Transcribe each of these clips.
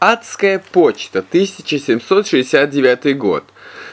Адская почта, 1769 год.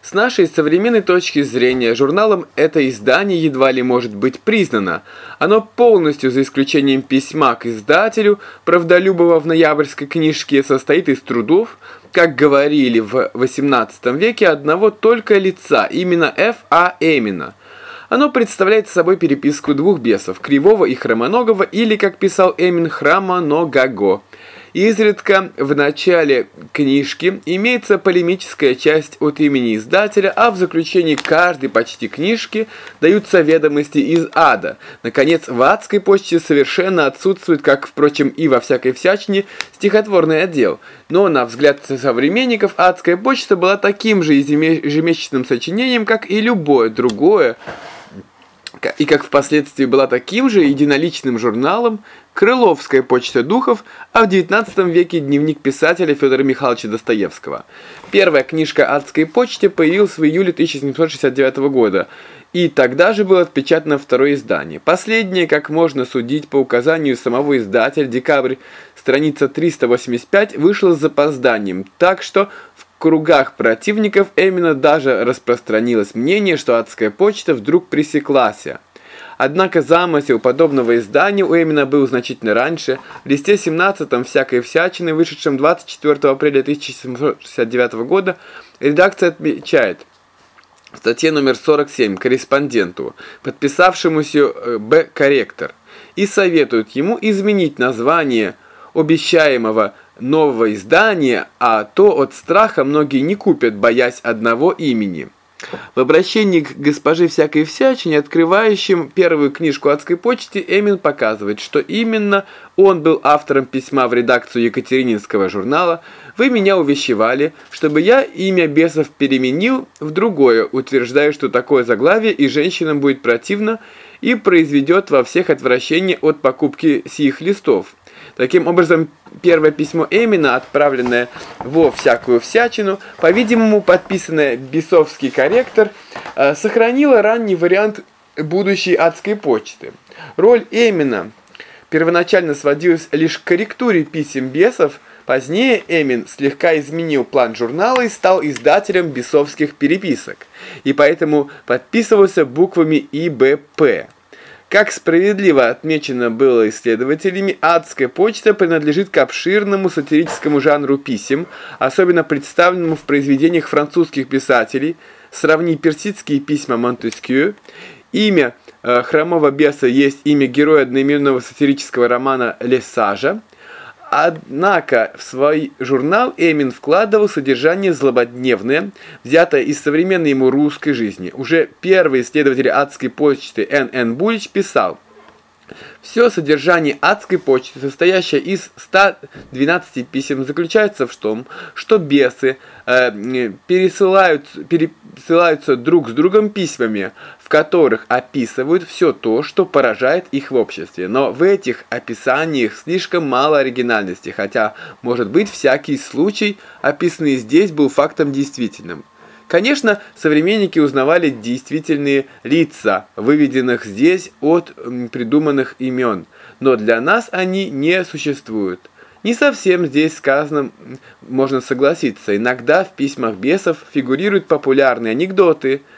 С нашей современной точки зрения, журналом это издание едва ли может быть признано. Оно полностью, за исключением письма к издателю, правдолюбого в ноябрьской книжке, состоит из трудов, как говорили в XVIII веке, одного только лица, именно Ф. А. Эмина. Оно представляет собой переписку двух бесов, Кривого и Хромоногого, или, как писал Эмин, Хромоногаго. Изредка в начале книжки имеется полемическая часть от имени издателя, а в заключении каждой почти книжки даются ведомости из ада. Наконец, в адской почте совершенно отсутствует, как, впрочем, и во всякой всячине, стихотворный отдел. Но, на взгляд современников, адская почта была таким же ежемесячным сочинением, как и любое другое, и как впоследствии была таким же единоличным журналом «Крыловская почта духов», а в XIX веке дневник писателя Федора Михайловича Достоевского. Первая книжка «Адской почте» появилась в июле 1769 года, и тогда же было отпечатано второе издание. Последнее, как можно судить по указанию самого издателя, декабрь, страница 385, вышло с запозданием, так что кругах противников Эмина даже распространилось мнение, что адская почта вдруг пресеклась. Однако замысел подобного издания у Эмина был значительно раньше. В листе 17 всякой всячины, вышедшем 24 апреля 1769 года, редакция отмечает в статье номер 47 корреспонденту, подписавшемуся э, Б. Корректор, и советует ему изменить название обещаемого нового издания, а то от страха многие не купят, боясь одного имени. В обращении к госпоже всякой всячине, открывающим первую книжку адской почты, Эмин показывает, что именно он был автором письма в редакцию Екатерининского журнала «Вы меня увещевали, чтобы я имя бесов переменил в другое, утверждая, что такое заглавие и женщинам будет противно и произведет во всех отвращение от покупки сих листов». Таким образом, первое письмо Эмина, отправленное во всякую всячину, по-видимому, подписанное бесовский корректор, э, сохранило ранний вариант будущей адской почты. Роль Эмина первоначально сводилась лишь к корректуре писем бесов, Позднее Эмин слегка изменил план журнала и стал издателем бесовских переписок, и поэтому подписывался буквами ИБП. Как справедливо отмечено было исследователями, адская почта принадлежит к обширному сатирическому жанру писем, особенно представленному в произведениях французских писателей, сравни персидские письма Монтескью, имя э, хромого беса есть имя героя одноименного сатирического романа «Лесажа», Однако в свой журнал Эмин вкладывал содержание злободневное, взятое из современной ему русской жизни. Уже первый исследователь адской почты Н.Н. Булич писал все содержание адской почты, состоящее из 112 писем, заключается в том, что бесы э, пересылают, пересылаются друг с другом письмами, которых описывают все то, что поражает их в обществе. Но в этих описаниях слишком мало оригинальности, хотя, может быть, всякий случай, описанный здесь, был фактом действительным. Конечно, современники узнавали действительные лица, выведенных здесь от придуманных имен, но для нас они не существуют. Не совсем здесь сказано можно согласиться. Иногда в письмах бесов фигурируют популярные анекдоты –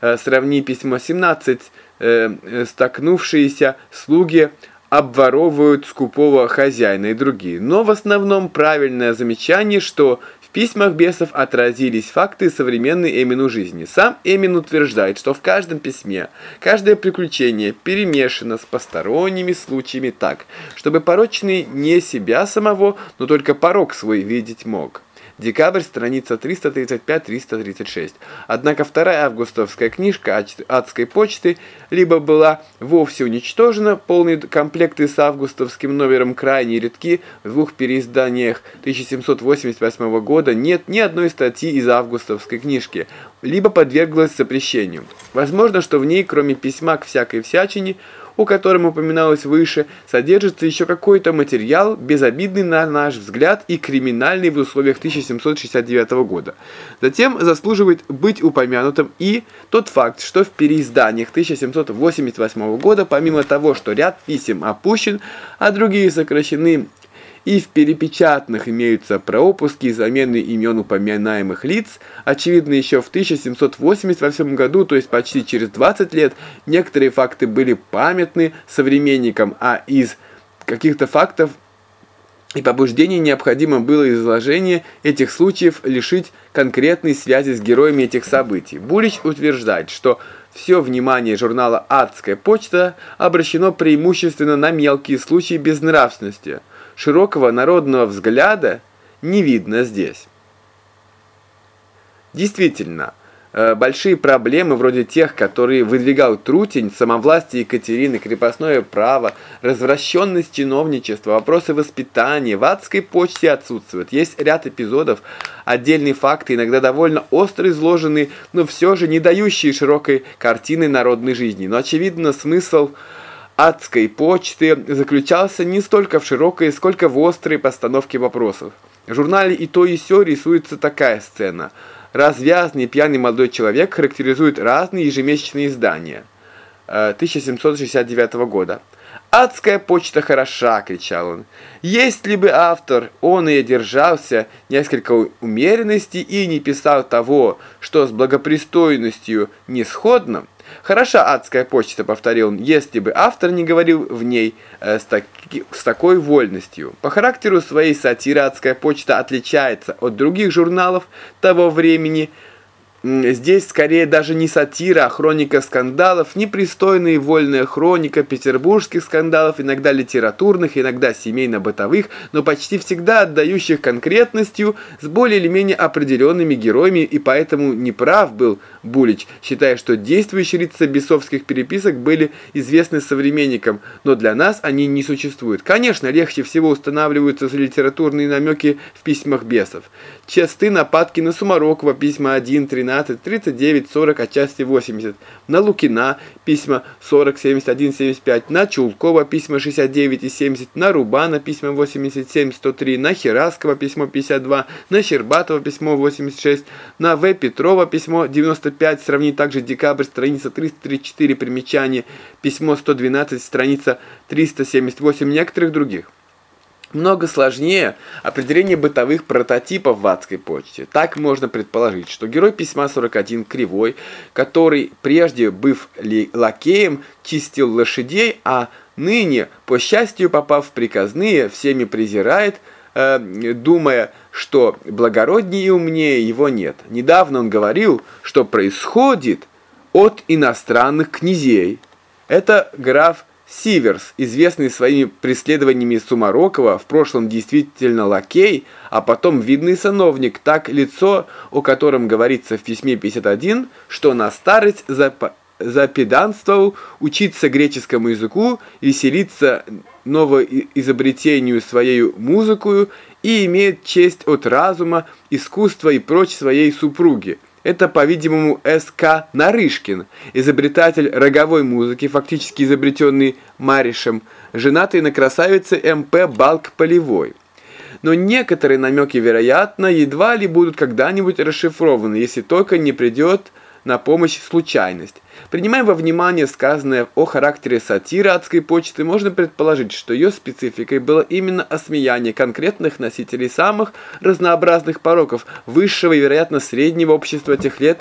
Э, сравни письмо 17, э, столкнувшиеся слуги обворовывают скупого хозяина и другие. Но в основном правильное замечание, что письмах бесов отразились факты современной Эмину жизни. Сам Эмин утверждает, что в каждом письме каждое приключение перемешано с посторонними случаями так, чтобы порочный не себя самого, но только порок свой видеть мог. Декабрь, страница 335-336. Однако вторая августовская книжка адской почты либо была вовсе уничтожена, полные комплекты с августовским номером крайне редки, в двух переизданиях 1788 года нет ни одной статьи из августовской книжки, либо подверглась запрещению. Возможно, что в ней, кроме письма к всякой всячине, у котором упоминалось выше, содержится еще какой-то материал, безобидный на наш взгляд и криминальный в условиях 1769 года. Затем заслуживает быть упомянутым и тот факт, что в переизданиях 1788 года, помимо того, что ряд писем опущен, а другие сокращены и в перепечатанных имеются пропуски и замены имен упоминаемых лиц. Очевидно, еще в 1788 году, то есть почти через 20 лет, некоторые факты были памятны современникам, а из каких-то фактов и побуждений необходимо было изложение этих случаев лишить конкретной связи с героями этих событий. Булич утверждает, что все внимание журнала «Адская почта» обращено преимущественно на мелкие случаи безнравственности. Широкого народного взгляда не видно здесь. Действительно, Э, большие проблемы, вроде тех, которые выдвигал Трутень, самовластие Екатерины, крепостное право, развращенность чиновничества, вопросы воспитания, в адской почте отсутствуют. Есть ряд эпизодов, отдельные факты, иногда довольно остро изложенные, но все же не дающие широкой картины народной жизни. Но очевидно смысл адской почты заключался не столько в широкой, сколько в острой постановке вопросов. В журнале «И то, и сё» рисуется такая сцена – Развязный пьяный молодой человек характеризует разные ежемесячные издания 1769 э, года. «Адская почта хороша!» – кричал он. «Если бы автор, он и держался несколько умеренности и не писал того, что с благопристойностью не сходно, Хороша адская почта, повторил он, если бы автор не говорил в ней э, с, таки, с такой вольностью. По характеру своей сатиры адская почта отличается от других журналов того времени, Здесь скорее даже не сатира, а хроника скандалов, непристойная и вольная хроника петербургских скандалов, иногда литературных, иногда семейно-бытовых, но почти всегда отдающих конкретностью с более или менее определенными героями, и поэтому неправ был Булич, считая, что действующие лица бесовских переписок были известны современникам, но для нас они не существуют. Конечно, легче всего устанавливаются литературные намеки в письмах бесов. Часты нападки на Сумарокова, письма 1, 13, 39, 40, отчасти 80. На Лукина, письма 40, 71, 75. На Чулкова, письма 69 и 70. На Рубана, письма 87, 103. На Хераскова, письмо 52. На Щербатова, письмо 86. На В. Петрова, письмо 95. Сравнить также декабрь, страница 334, примечание. Письмо 112, страница 378. Некоторых других. Много сложнее определение бытовых прототипов в адской почте. Так можно предположить, что герой письма 41 Кривой, который прежде, быв лакеем, чистил лошадей, а ныне, по счастью, попав в приказные, всеми презирает, э, думая, что благороднее и умнее его нет. Недавно он говорил, что происходит от иностранных князей. Это граф Сиверс, известный своими преследованиями Сумарокова, в прошлом действительно лакей, а потом видный сановник, так лицо, о котором говорится в письме 51, что на старость запеданствовал учиться греческому языку, веселиться новоизобретению своей музыкою и имеет честь от разума, искусства и прочь своей супруги. Это, по-видимому, С.К. Нарышкин, изобретатель роговой музыки, фактически изобретенный Марешем, женатый на красавице М.П. Балк-Полевой. Но некоторые намеки, вероятно, едва ли будут когда-нибудь расшифрованы, если только не придет на помощь случайность. Принимая во внимание сказанное о характере сатиры адской почты, можно предположить, что ее спецификой было именно осмеяние конкретных носителей самых разнообразных пороков высшего и, вероятно, среднего общества тех лет,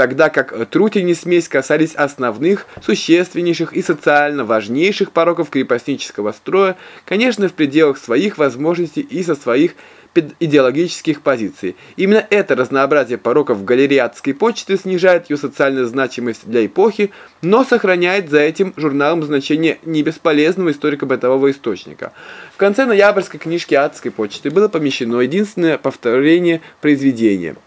тогда как трутень и смесь касались основных, существеннейших и социально важнейших пороков крепостнического строя, конечно, в пределах своих возможностей и со своих идеологических позиций. Именно это разнообразие пороков в галерее адской почты снижает ее социальную значимость для эпохи, но сохраняет за этим журналом значение не бесполезного историко-бытового источника. В конце ноябрьской книжки адской почты было помещено единственное повторение произведения –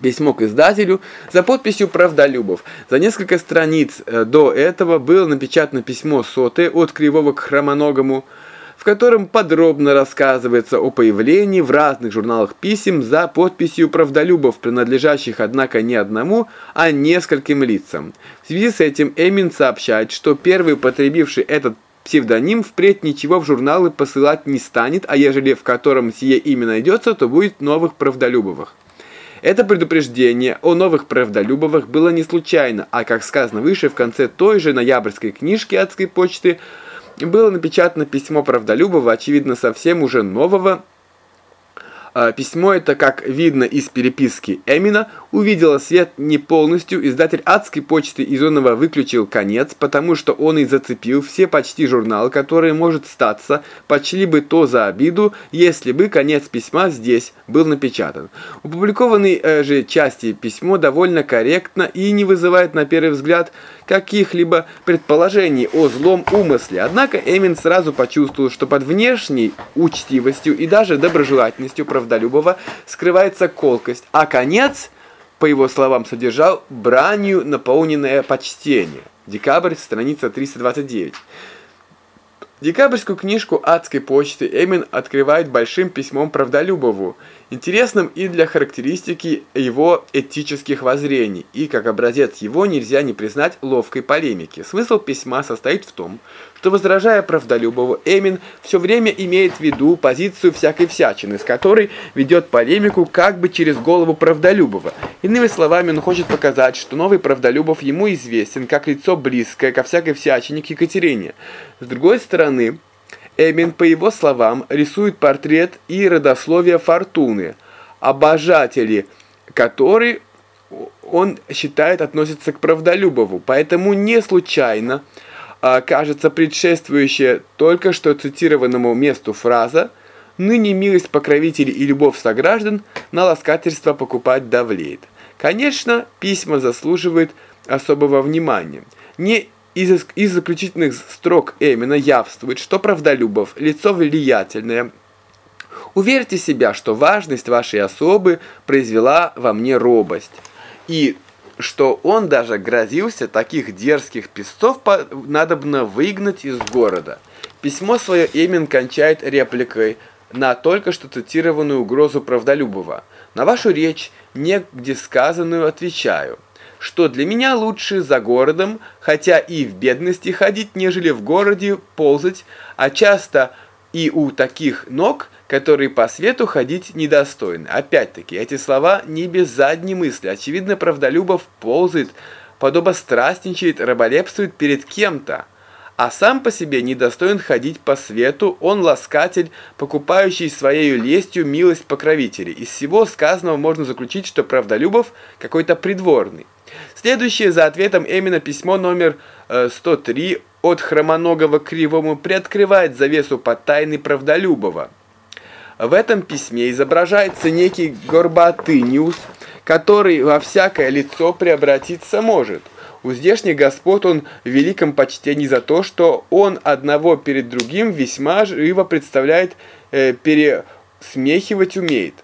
письмо к издателю за подписью «Правдолюбов». За несколько страниц э, до этого было напечатано письмо сотое от Кривого к Хромоногому, в котором подробно рассказывается о появлении в разных журналах писем за подписью правдолюбов, принадлежащих, однако, не одному, а нескольким лицам. В связи с этим Эмин сообщает, что первый потребивший этот псевдоним впредь ничего в журналы посылать не станет, а ежели в котором сие имя найдется, то будет новых правдолюбовых. Это предупреждение о новых правдолюбовых было не случайно, а, как сказано выше, в конце той же ноябрьской книжки адской почты – было напечатано письмо Правдолюбова, очевидно, совсем уже нового, а, письмо это, как видно из переписки Эмина, увидело свет не полностью. Издатель адской почты Изонова выключил конец, потому что он и зацепил все почти журналы, которые, может статься, почли бы то за обиду, если бы конец письма здесь был напечатан. Упубликованной э, же части письмо довольно корректно и не вызывает на первый взгляд каких-либо предположений о злом умысле. Однако Эмин сразу почувствовал, что под внешней учтивостью и даже доброжелательностью Правдолюбова скрывается колкость, а конец, по его словам, содержал бранью наполненное почтение. Декабрь, страница 329. Декабрьскую книжку адской почты Эмин открывает большим письмом Правдолюбову, интересным и для характеристики его этических воззрений, и как образец его нельзя не признать ловкой полемики. Смысл письма состоит в том, что возражая Правдолюбову, Эмин все время имеет в виду позицию всякой всячины, с которой ведет полемику как бы через голову Правдолюбова. Иными словами, он хочет показать, что новый Правдолюбов ему известен как лицо близкое ко всякой всячине к Екатерине. С другой стороны, Эмин, по его словам, рисует портрет и родословие Фортуны, обожатели которой он считает относятся к Правдолюбову. Поэтому не случайно а, кажется предшествующая только что цитированному месту фраза «Ныне милость покровителей и любовь сограждан на ласкательство покупать давлеет». Конечно, письма заслуживают особого внимания. Не из, из заключительных строк Эмина явствует, что Правдолюбов – лицо влиятельное. Уверьте себя, что важность вашей особы произвела во мне робость. И что он даже грозился таких дерзких песцов надобно выгнать из города. Письмо свое Эмин кончает репликой на только что цитированную угрозу Правдолюбова. На вашу речь, негде сказанную, отвечаю, что для меня лучше за городом, хотя и в бедности ходить, нежели в городе ползать, а часто и у таких ног – которые по свету ходить недостойны. Опять-таки, эти слова не без задней мысли. Очевидно, правдолюбов ползает, подобострастничает, раболепствует перед кем-то. А сам по себе недостоин ходить по свету, он ласкатель, покупающий своей лестью милость покровителей. Из всего сказанного можно заключить, что правдолюбов какой-то придворный. Следующее за ответом Эмина письмо номер 103 э, от Хромоногого Кривому приоткрывает завесу по тайны Правдолюбова. В этом письме изображается некий горбатыниус, который во всякое лицо преобратиться может. У здешних господ он в великом почтении за то, что он одного перед другим весьма живо представляет, э, пересмехивать умеет.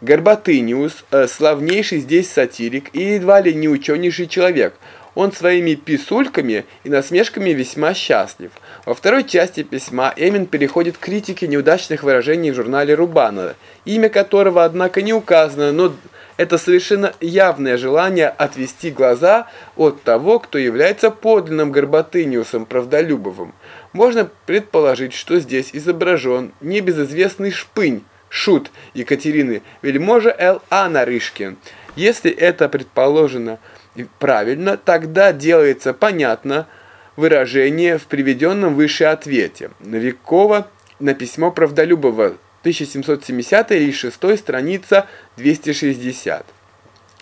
Горбатыниус, э, славнейший здесь сатирик и едва ли не ученейший человек – он своими писульками и насмешками весьма счастлив. Во второй части письма Эмин переходит к критике неудачных выражений в журнале Рубанова, имя которого, однако, не указано, но это совершенно явное желание отвести глаза от того, кто является подлинным Горбатыниусом Правдолюбовым. Можно предположить, что здесь изображен небезызвестный шпынь, шут Екатерины, вельможа Л.А. Нарышкин. Если это предположено правильно, тогда делается понятно выражение в приведенном выше ответе. Новикова на письмо Правдолюбова 1770 или 6 страница 260.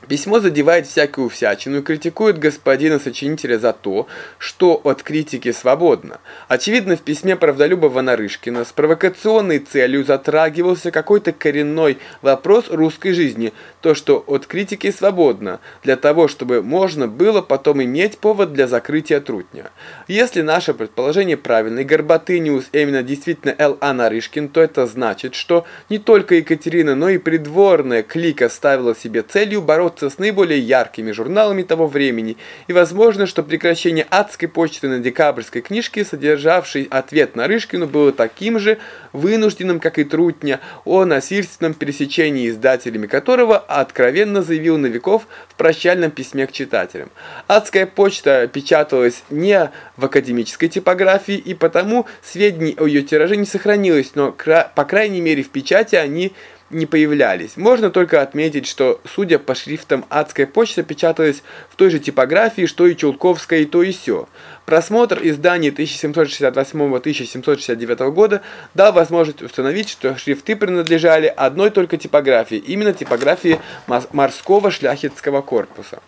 Письмо задевает всякую всячину и критикует господина сочинителя за то, что от критики свободно. Очевидно, в письме правдолюбова Нарышкина с провокационной целью затрагивался какой-то коренной вопрос русской жизни, то, что от критики свободно, для того, чтобы можно было потом иметь повод для закрытия трутня. Если наше предположение правильно, и Горбатыниус именно действительно Л.А. Нарышкин, то это значит, что не только Екатерина, но и придворная клика ставила себе целью бороться с наиболее яркими журналами того времени, и возможно, что прекращение адской почты на декабрьской книжке, содержавшей ответ на Рышкину, было таким же вынужденным, как и Трутня, о насильственном пересечении издателями которого откровенно заявил Новиков в прощальном письме к читателям. Адская почта печаталась не в академической типографии, и потому сведений о ее тираже не сохранилось, но, по крайней мере, в печати они не появлялись. Можно только отметить, что, судя по шрифтом «Адская почта» печаталась в той же типографии, что и Чулковская и то и сё. Просмотр изданий 1768-1769 года дал возможность установить, что шрифты принадлежали одной только типографии, именно типографии морского шляхетского корпуса.